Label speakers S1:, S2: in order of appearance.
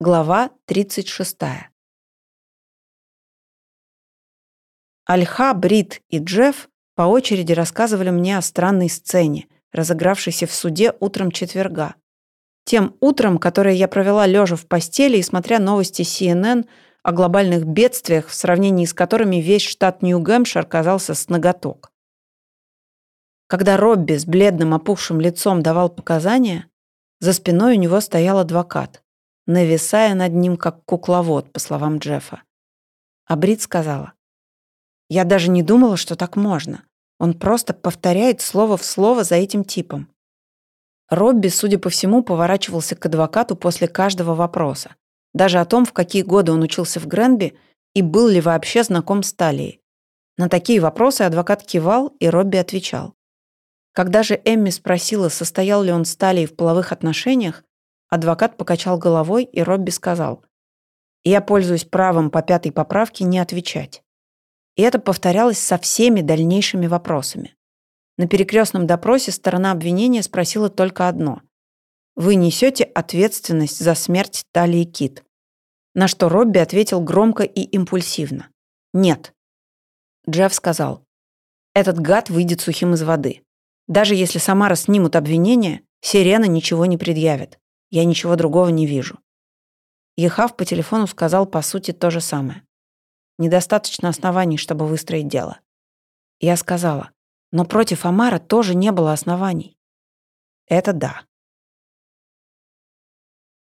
S1: Глава 36. Альха, Брит и Джефф по очереди рассказывали мне о странной сцене, разыгравшейся в суде утром четверга. Тем утром, которое я провела лежа в постели и смотря новости CNN о глобальных бедствиях, в сравнении с которыми весь штат Нью-Гэмпшир казался с ноготок. Когда Робби с бледным опухшим лицом давал показания, за спиной у него стоял адвокат нависая над ним, как кукловод, по словам Джеффа. А Брит сказала, «Я даже не думала, что так можно. Он просто повторяет слово в слово за этим типом». Робби, судя по всему, поворачивался к адвокату после каждого вопроса. Даже о том, в какие годы он учился в Гренби и был ли вообще знаком с Талией. На такие вопросы адвокат кивал, и Робби отвечал. Когда же Эмми спросила, состоял ли он с Талией в половых отношениях, Адвокат покачал головой, и Робби сказал, «Я пользуюсь правом по пятой поправке не отвечать». И это повторялось со всеми дальнейшими вопросами. На перекрестном допросе сторона обвинения спросила только одно. «Вы несете ответственность за смерть Талии Кит?» На что Робби ответил громко и импульсивно. «Нет». Джефф сказал, «Этот гад выйдет сухим из воды. Даже если Самара снимут обвинение, Сирена ничего не предъявит. Я ничего другого не вижу. Ехав по телефону сказал, по сути, то же самое. Недостаточно оснований, чтобы выстроить дело. Я сказала, но против Амара тоже не было оснований. Это да.